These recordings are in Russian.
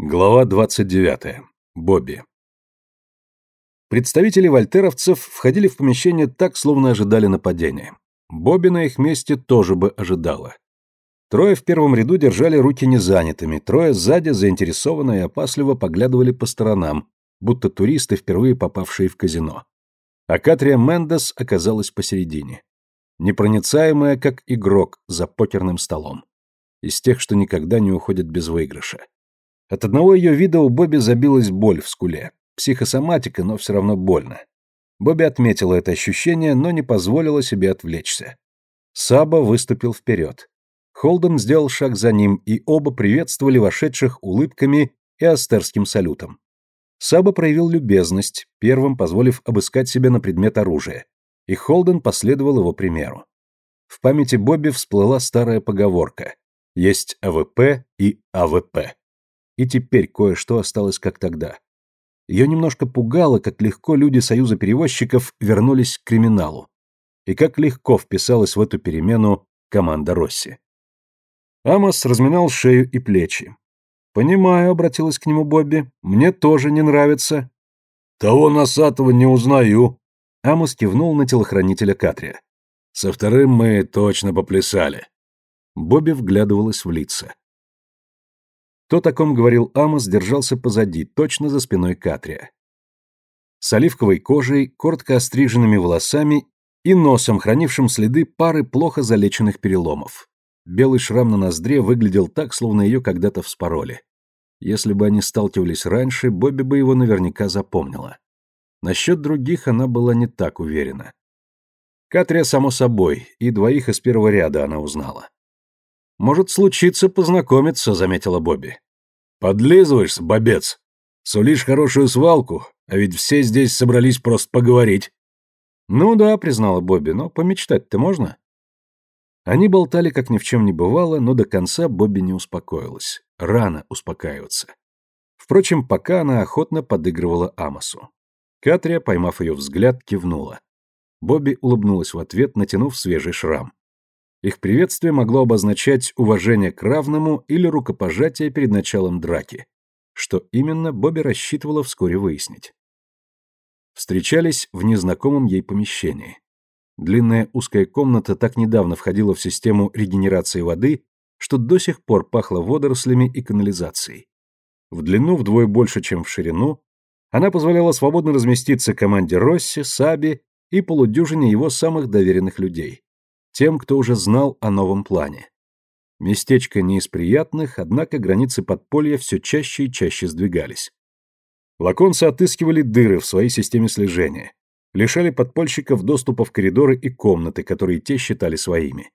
Глава 29. Бобби. Представители вольтеровцев входили в помещение так, словно ожидали нападения. Бобби на их месте тоже бы ожидала. Трое в первом ряду держали руки незанятыми, трое сзади заинтересованно и опасливо поглядывали по сторонам, будто туристы, впервые попавшие в казино. А Катрия Мендес оказалась посередине. Непроницаемая, как игрок за покерным столом. Из тех, что никогда не уходят без выигрыша. От одного ее вида у Бобби забилась боль в скуле. Психосоматика, но все равно больно. Бобби отметила это ощущение, но не позволила себе отвлечься. Саба выступил вперед. Холден сделал шаг за ним, и оба приветствовали вошедших улыбками и астерским салютом. Саба проявил любезность, первым позволив обыскать себя на предмет оружия, и Холден последовал его примеру. В памяти Бобби всплыла старая поговорка «Есть АВП и АВП». И теперь кое-что осталось как тогда. Ее немножко пугало, как легко люди Союза перевозчиков вернулись к криминалу. И как легко вписалась в эту перемену команда Росси. Амос разминал шею и плечи. «Понимаю», — обратилась к нему Бобби, — «мне тоже не нравится». «Того носатого не узнаю». Амос кивнул на телохранителя Катрия. «Со вторым мы точно поплясали». Бобби вглядывалась в лица. То, о ком говорил Амос, держался позади, точно за спиной Катрия. С оливковой кожей, коротко остриженными волосами и носом, хранившим следы пары плохо залеченных переломов. Белый шрам на ноздре выглядел так, словно ее когда-то вспороли. Если бы они сталкивались раньше, Бобби бы его наверняка запомнила. Насчет других она была не так уверена. Катрия, само собой, и двоих из первого ряда она узнала. «Может случиться познакомиться», — заметила Бобби. «Подлизываешься, бобец. Сулишь хорошую свалку, а ведь все здесь собрались просто поговорить». «Ну да», — признала Бобби, — «но помечтать-то можно?» Они болтали, как ни в чем не бывало, но до конца Бобби не успокоилась. Рано успокаиваться. Впрочем, пока она охотно подыгрывала Амосу. Катрия, поймав ее взгляд, кивнула. Бобби улыбнулась в ответ, натянув свежий шрам. Их приветствие могло обозначать уважение к равному или рукопожатие перед началом драки. Что именно, Бобби рассчитывала вскоре выяснить. Встречались в незнакомом ей помещении. Длинная узкая комната так недавно входила в систему регенерации воды, что до сих пор пахло водорослями и канализацией. В длину вдвое больше, чем в ширину, она позволяла свободно разместиться команде Росси, Саби и полудюжине его самых доверенных людей тем, кто уже знал о новом плане. Местечко не из приятных, однако границы подполья все чаще и чаще сдвигались. Лаконцы отыскивали дыры в своей системе слежения, лишали подпольщиков доступа в коридоры и комнаты, которые те считали своими.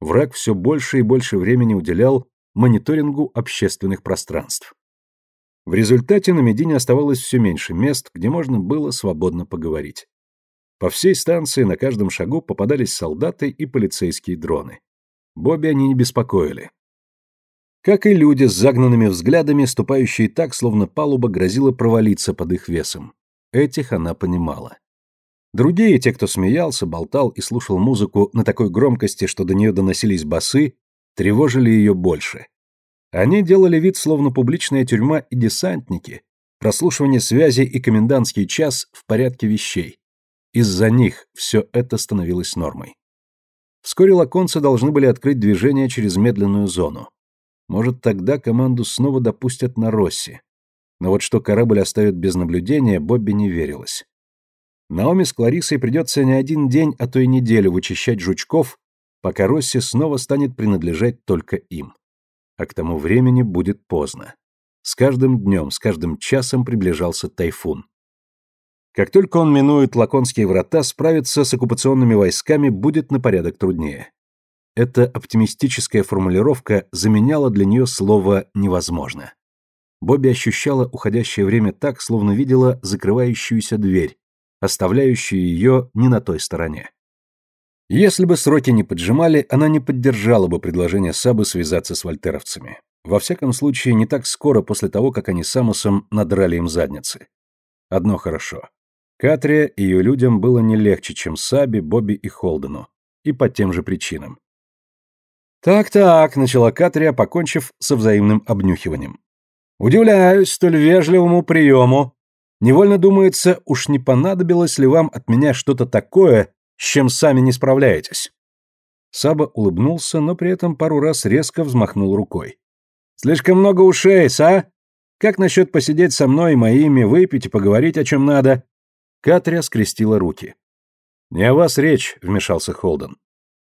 Враг все больше и больше времени уделял мониторингу общественных пространств. В результате на Медине оставалось все меньше мест, где можно было свободно поговорить. По всей станции на каждом шагу попадались солдаты и полицейские дроны. Бобби они не беспокоили. Как и люди с загнанными взглядами, ступающие так, словно палуба грозила провалиться под их весом. Этих она понимала. Другие, те, кто смеялся, болтал и слушал музыку на такой громкости, что до нее доносились басы, тревожили ее больше. Они делали вид, словно публичная тюрьма и десантники, прослушивание связи и комендантский час в порядке вещей. Из-за них все это становилось нормой. Вскоре лаконцы должны были открыть движение через медленную зону. Может, тогда команду снова допустят на Росси. Но вот что корабль оставят без наблюдения, Бобби не верилось. Наоми с Кларисой придется не один день, а то и неделю вычищать жучков, пока Росси снова станет принадлежать только им. А к тому времени будет поздно. С каждым днем, с каждым часом приближался тайфун. Как только он минует Лаконские врата, справиться с оккупационными войсками будет на порядок труднее. Эта оптимистическая формулировка заменяла для нее слово «невозможно». Бобби ощущала уходящее время так, словно видела закрывающуюся дверь, оставляющую ее не на той стороне. Если бы сроки не поджимали, она не поддержала бы предложение Сабы связаться с вольтеровцами. Во всяком случае, не так скоро после того, как они с Амосом надрали им задницы. Одно хорошо. Катрия и ее людям было не легче, чем Саби, Бобби и Холдену. И по тем же причинам. «Так-так», — начала Катрия, покончив со взаимным обнюхиванием. Удивляюсь столь вежливому приему. Невольно думается, уж не понадобилось ли вам от меня что-то такое, с чем сами не справляетесь. Саба улыбнулся, но при этом пару раз резко взмахнул рукой. «Слишком много ушей, са? Как насчет посидеть со мной и моими, выпить и поговорить о чем надо?» Катря скрестила руки. «Не о вас речь», — вмешался Холден.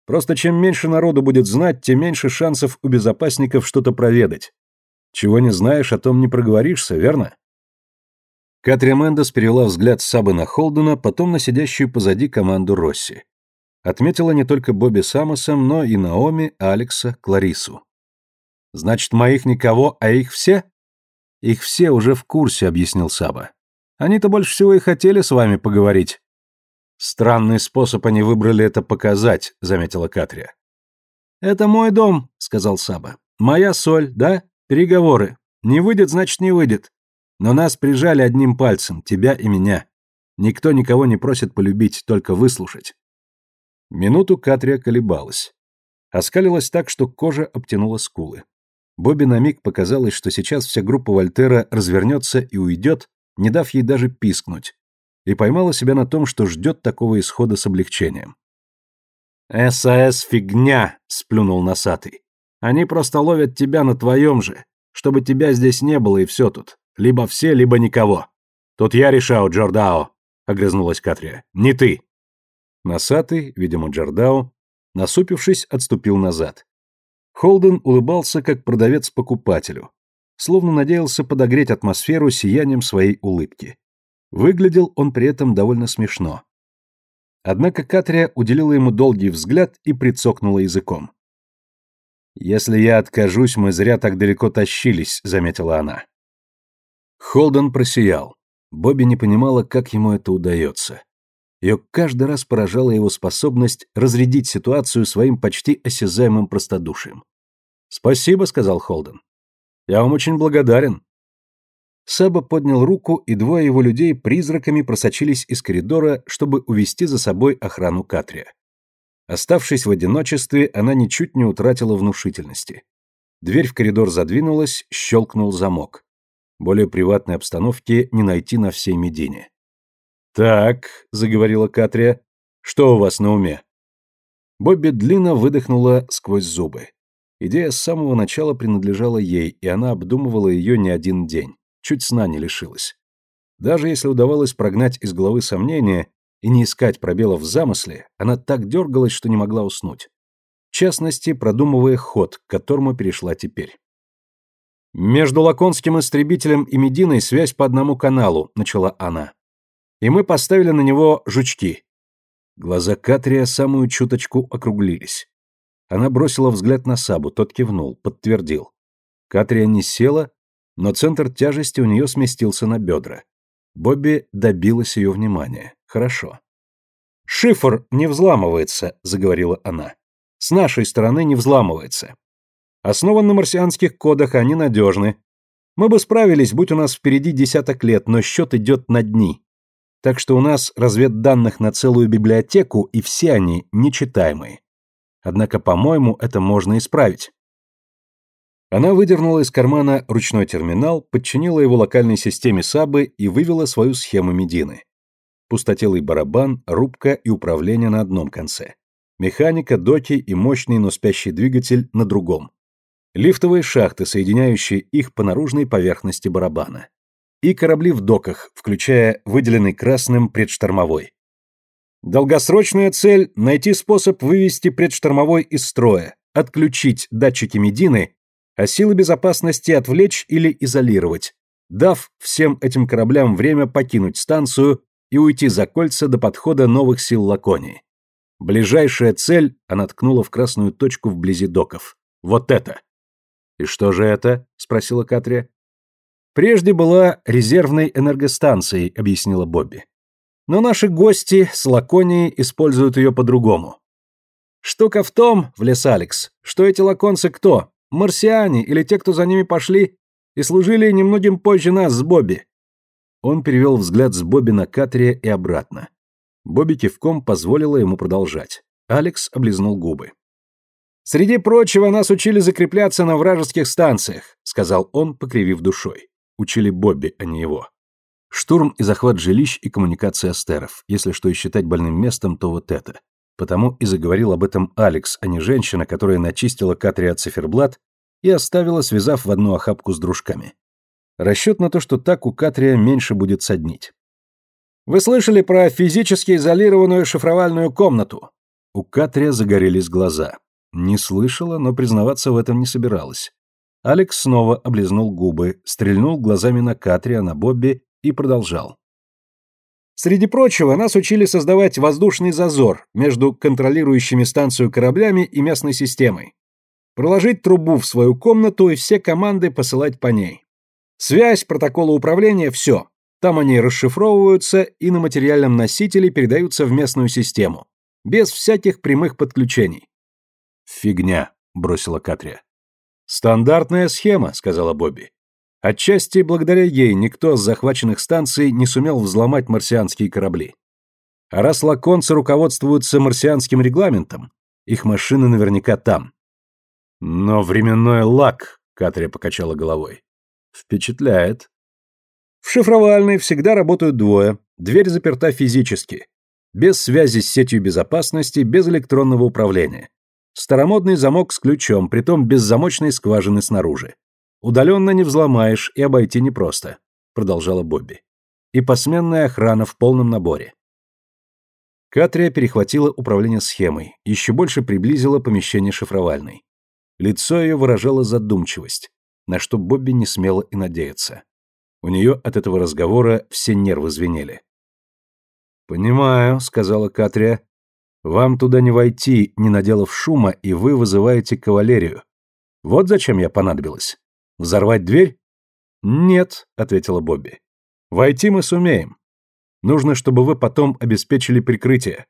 «Просто чем меньше народу будет знать, тем меньше шансов у безопасников что-то проведать. Чего не знаешь, о том не проговоришься, верно?» Катря Мендес перевела взгляд Сабы на Холдена, потом на сидящую позади команду Росси. Отметила не только Бобби Самоса, но и Наоми, Алекса, Кларису. «Значит, моих никого, а их все?» «Их все уже в курсе», — объяснил Саба. «Они-то больше всего и хотели с вами поговорить». «Странный способ они выбрали это показать», — заметила Катрия. «Это мой дом», — сказал Саба. «Моя соль, да? Переговоры. Не выйдет, значит, не выйдет. Но нас прижали одним пальцем, тебя и меня. Никто никого не просит полюбить, только выслушать». Минуту Катрия колебалась. Оскалилась так, что кожа обтянула скулы. Бобби на миг показалось, что сейчас вся группа Вольтера развернется и уйдет, не дав ей даже пискнуть, и поймала себя на том, что ждет такого исхода с облегчением. «САС фигня!» — сплюнул носатый. «Они просто ловят тебя на твоем же, чтобы тебя здесь не было и все тут. Либо все, либо никого. Тут я решаю, Джордао!» — огрызнулась Катрия. «Не ты!» Носатый, видимо, Джордао, насупившись, отступил назад. Холден улыбался, как продавец покупателю, словно надеялся подогреть атмосферу сиянием своей улыбки. Выглядел он при этом довольно смешно. Однако Катрия уделила ему долгий взгляд и прицокнула языком. «Если я откажусь, мы зря так далеко тащились», — заметила она. Холден просиял. Бобби не понимала, как ему это удается. Ее каждый раз поражала его способность разрядить ситуацию своим почти осязаемым простодушием. «Спасибо», — сказал Холден. «Я вам очень благодарен». Саба поднял руку, и двое его людей призраками просочились из коридора, чтобы увести за собой охрану Катрия. Оставшись в одиночестве, она ничуть не утратила внушительности. Дверь в коридор задвинулась, щелкнул замок. Более приватной обстановки не найти на всей Медине. «Так», — заговорила Катрия, — «что у вас на уме?» Бобби длинно выдохнула сквозь зубы. Идея с самого начала принадлежала ей, и она обдумывала ее не один день. Чуть сна не лишилась. Даже если удавалось прогнать из головы сомнения и не искать пробелов в замысле, она так дергалась, что не могла уснуть. В частности, продумывая ход, к которому перешла теперь. «Между Лаконским истребителем и Мединой связь по одному каналу», — начала она и мы поставили на него жучки. Глаза Катрия самую чуточку округлились. Она бросила взгляд на Сабу, тот кивнул, подтвердил. Катрия не села, но центр тяжести у нее сместился на бедра. Бобби добилась ее внимания. Хорошо. «Шифр не взламывается», — заговорила она. «С нашей стороны не взламывается. Основан на марсианских кодах, они надежны. Мы бы справились, будь у нас впереди десяток лет, но счет идет на дни. Так что у нас разведданных на целую библиотеку, и все они нечитаемые. Однако, по-моему, это можно исправить. Она выдернула из кармана ручной терминал, подчинила его локальной системе САБы и вывела свою схему Медины. Пустотелый барабан, рубка и управление на одном конце. Механика, доки и мощный, но спящий двигатель на другом. Лифтовые шахты, соединяющие их по наружной поверхности барабана и корабли в доках, включая выделенный красным предштормовой. Долгосрочная цель – найти способ вывести предштормовой из строя, отключить датчики Медины, а силы безопасности отвлечь или изолировать, дав всем этим кораблям время покинуть станцию и уйти за кольца до подхода новых сил Лаконии. Ближайшая цель она ткнула в красную точку вблизи доков. Вот это. «И что же это?» – спросила Катрия. Прежде была резервной энергостанцией, объяснила Бобби. Но наши гости с Лаконии используют ее по-другому. Штука в том, влез Алекс, что эти лаконцы кто? Марсиане или те, кто за ними пошли и служили немногим позже нас с Бобби? Он перевел взгляд с Бобби на Катрия и обратно. Бобби кивком позволила ему продолжать. Алекс облизнул губы. «Среди прочего, нас учили закрепляться на вражеских станциях», сказал он, покривив душой. Учили Бобби, а не его. Штурм и захват жилищ и коммуникации астеров. Если что и считать больным местом, то вот это. Потому и заговорил об этом Алекс, а не женщина, которая начистила Катри от циферблат и оставила, связав в одну охапку с дружками. Расчет на то, что так у Катрия меньше будет соднить. «Вы слышали про физически изолированную шифровальную комнату?» У Катрия загорелись глаза. Не слышала, но признаваться в этом не собиралась. Алекс снова облизнул губы, стрельнул глазами на Катрия, на Бобби и продолжал. Среди прочего, нас учили создавать воздушный зазор между контролирующими станцию кораблями и местной системой. Проложить трубу в свою комнату и все команды посылать по ней. Связь, протоколы управления – все. Там они расшифровываются и на материальном носителе передаются в местную систему. Без всяких прямых подключений. «Фигня», — бросила Катрия. «Стандартная схема», — сказала Бобби. Отчасти благодаря ей никто с захваченных станций не сумел взломать марсианские корабли. А раз лаконцы руководствуются марсианским регламентом, их машины наверняка там. Но временной лак, Катрия покачала головой. Впечатляет. В шифровальной всегда работают двое. Дверь заперта физически. Без связи с сетью безопасности, без электронного управления. Старомодный замок с ключом, притом без замочной скважины снаружи. Удаленно не взломаешь и обойти непросто, продолжала Бобби. И посменная охрана в полном наборе. Катрия перехватила управление схемой, еще больше приблизила помещение шифровальной. Лицо ее выражало задумчивость, на что Бобби не смела и надеяться. У нее от этого разговора все нервы звенели. «Понимаю», — сказала Катрия. «Вам туда не войти, не наделав шума, и вы вызываете кавалерию. Вот зачем я понадобилась. Взорвать дверь? Нет, ответила Бобби. Войти мы сумеем. Нужно, чтобы вы потом обеспечили прикрытие.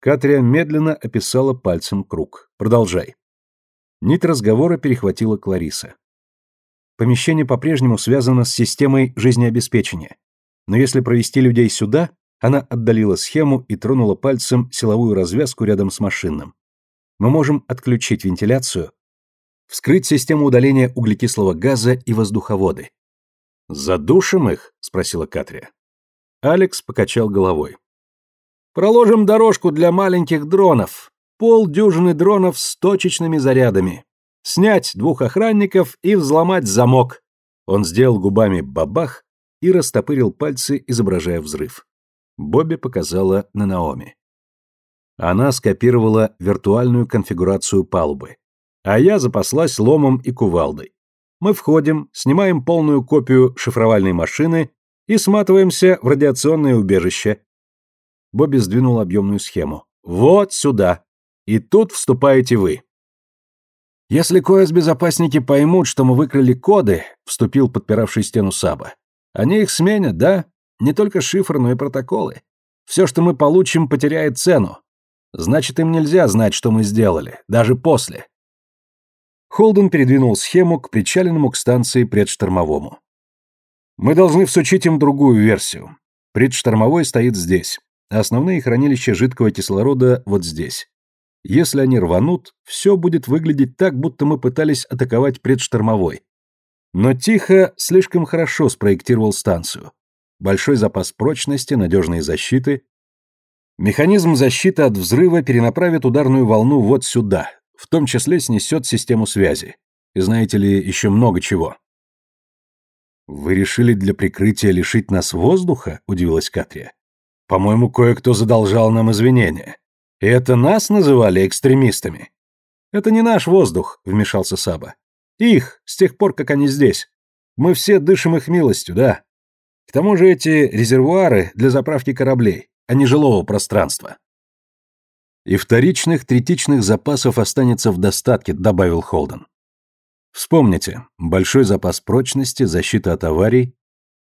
Катрия медленно описала пальцем круг. Продолжай. Нить разговора перехватила Клариса. Помещение по-прежнему связано с системой жизнеобеспечения. Но если провести людей сюда, она отдалила схему и тронула пальцем силовую развязку рядом с машинным. Мы можем отключить вентиляцию Вскрыть систему удаления углекислого газа и воздуховоды. «Задушим их?» — спросила Катрия. Алекс покачал головой. «Проложим дорожку для маленьких дронов. Полдюжины дронов с точечными зарядами. Снять двух охранников и взломать замок». Он сделал губами бабах и растопырил пальцы, изображая взрыв. Бобби показала на Наоми. Она скопировала виртуальную конфигурацию палубы а я запаслась ломом и кувалдой. Мы входим, снимаем полную копию шифровальной машины и сматываемся в радиационное убежище. Бобби сдвинул объемную схему. Вот сюда. И тут вступаете вы. Если коэс-безопасники поймут, что мы выкрали коды, вступил подпиравший стену Саба. Они их сменят, да? Не только шифр, но и протоколы. Все, что мы получим, потеряет цену. Значит, им нельзя знать, что мы сделали, даже после. Холден передвинул схему к причаленному к станции предштормовому. Мы должны всучить им другую версию. Предштормовой стоит здесь, а основные хранилища жидкого кислорода вот здесь. Если они рванут, все будет выглядеть так, будто мы пытались атаковать предштормовой. Но Тихо слишком хорошо спроектировал станцию. Большой запас прочности, надежные защиты. Механизм защиты от взрыва перенаправит ударную волну вот сюда, в том числе снесет систему связи. И знаете ли, еще много чего. «Вы решили для прикрытия лишить нас воздуха?» – удивилась Катрия. «По-моему, кое-кто задолжал нам извинения. И это нас называли экстремистами». «Это не наш воздух», – вмешался Саба. «Их, с тех пор, как они здесь. Мы все дышим их милостью, да. К тому же эти резервуары для заправки кораблей, а не жилого пространства. И вторичных, третичных запасов останется в достатке, добавил Холден. Вспомните, большой запас прочности, защита от аварий,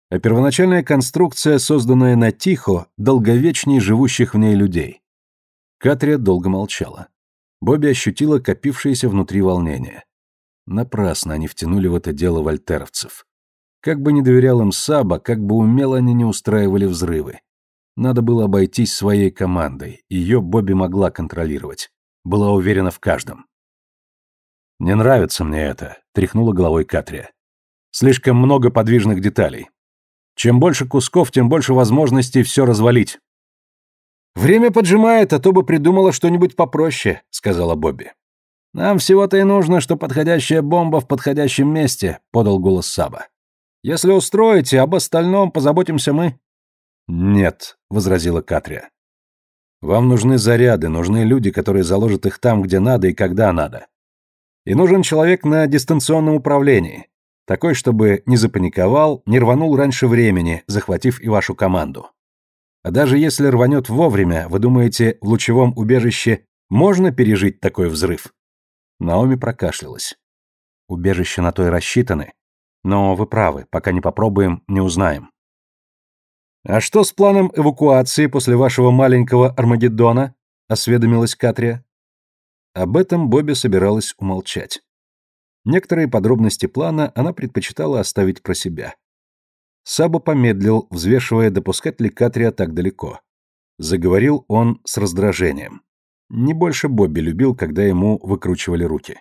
а первоначальная конструкция, созданная на Тихо, долговечней живущих в ней людей. Катрия долго молчала. Бобби ощутила копившееся внутри волнение. Напрасно они втянули в это дело вольтеровцев. Как бы не доверял им Саба, как бы умело они не устраивали взрывы. Надо было обойтись своей командой, ее Бобби могла контролировать. Была уверена в каждом. «Не нравится мне это», — тряхнула головой Катрия. «Слишком много подвижных деталей. Чем больше кусков, тем больше возможностей все развалить». «Время поджимает, а то бы придумала что-нибудь попроще», — сказала Бобби. «Нам всего-то и нужно, что подходящая бомба в подходящем месте», — подал голос Саба. «Если устроите, об остальном позаботимся мы». «Нет», — возразила Катрия. «Вам нужны заряды, нужны люди, которые заложат их там, где надо и когда надо. И нужен человек на дистанционном управлении, такой, чтобы не запаниковал, не рванул раньше времени, захватив и вашу команду. А даже если рванет вовремя, вы думаете, в лучевом убежище можно пережить такой взрыв?» Наоми прокашлялась. Убежища на то и рассчитаны. Но вы правы, пока не попробуем, не узнаем. А что с планом эвакуации после вашего маленького Армагеддона? осведомилась Катрия. Об этом Бобби собиралась умолчать. Некоторые подробности плана она предпочитала оставить про себя. Саба помедлил, взвешивая, допускать ли Катрия так далеко. Заговорил он с раздражением. Не больше Бобби любил, когда ему выкручивали руки.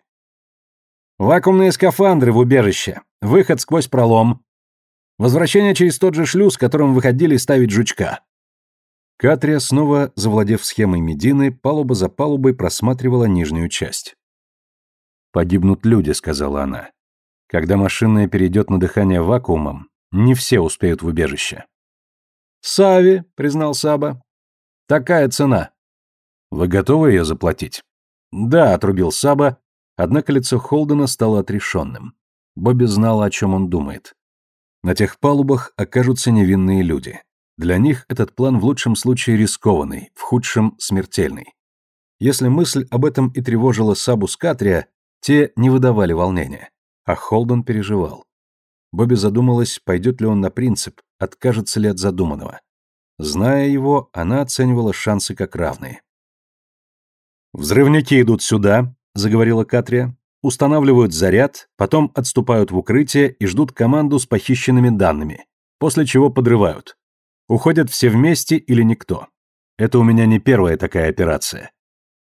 «Вакуумные скафандры в убежище. Выход сквозь пролом. Возвращение через тот же шлюз, которым выходили ставить жучка». Катрия, снова завладев схемой Медины, палуба за палубой просматривала нижнюю часть. «Погибнут люди», — сказала она. «Когда машинная перейдет на дыхание вакуумом, не все успеют в убежище». «Сави», — признал Саба. «Такая цена. Вы готовы ее заплатить? Да, отрубил Саба, однако лицо Холдена стало отрешенным. Бобби знала, о чем он думает. На тех палубах окажутся невинные люди. Для них этот план в лучшем случае рискованный, в худшем смертельный. Если мысль об этом и тревожила Сабу с Катрия, те не выдавали волнения. А Холден переживал. Бобби задумалась, пойдет ли он на принцип, откажется ли от задуманного. Зная его, она оценивала шансы как равные. «Взрывники идут сюда», — заговорила Катрия, устанавливают заряд, потом отступают в укрытие и ждут команду с похищенными данными, после чего подрывают. Уходят все вместе или никто. Это у меня не первая такая операция.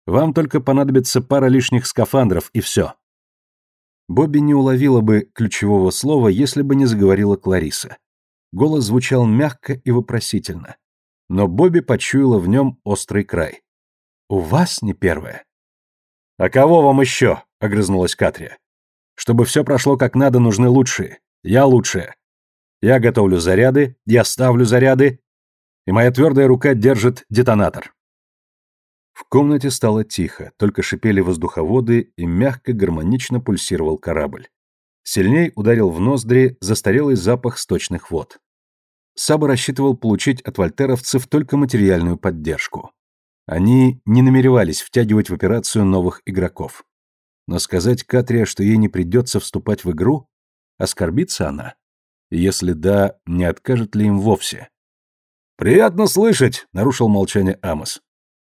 Вам только понадобится пара лишних скафандров и все. Бобби не уловила бы ключевого слова, если бы не заговорила Клариса. Голос звучал мягко и вопросительно. Но Бобби почуяла в нем острый край. У вас не первое. А кого вам еще? огрызнулась Катрия. Чтобы все прошло как надо, нужны лучшие. Я лучшая. Я готовлю заряды, я ставлю заряды, и моя твердая рука держит детонатор. В комнате стало тихо, только шипели воздуховоды и мягко гармонично пульсировал корабль. Сильней ударил в ноздри застарелый запах сточных вод. Саба рассчитывал получить от вольтеровцев только материальную поддержку. Они не намеревались втягивать в операцию новых игроков. Но сказать Катрия, что ей не придется вступать в игру, оскорбится она? если да, не откажет ли им вовсе? «Приятно слышать», — нарушил молчание Амос.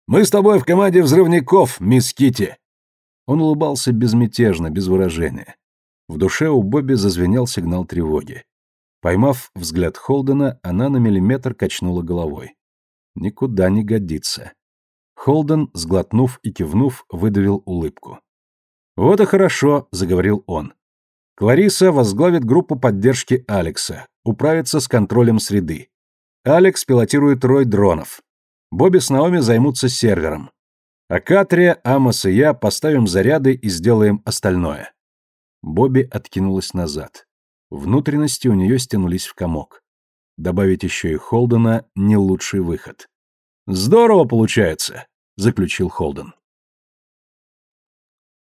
«Мы с тобой в команде взрывников, мисс Китти». Он улыбался безмятежно, без выражения. В душе у Бобби зазвенел сигнал тревоги. Поймав взгляд Холдена, она на миллиметр качнула головой. Никуда не годится. Холден, сглотнув и кивнув, выдавил улыбку. «Вот и хорошо», — заговорил он. «Клариса возглавит группу поддержки Алекса, управится с контролем среды. Алекс пилотирует рой дронов. Бобби с Наоми займутся сервером. А Катрия, Амос и я поставим заряды и сделаем остальное». Бобби откинулась назад. Внутренности у нее стянулись в комок. Добавить еще и Холдена — не лучший выход. «Здорово получается», — заключил Холден.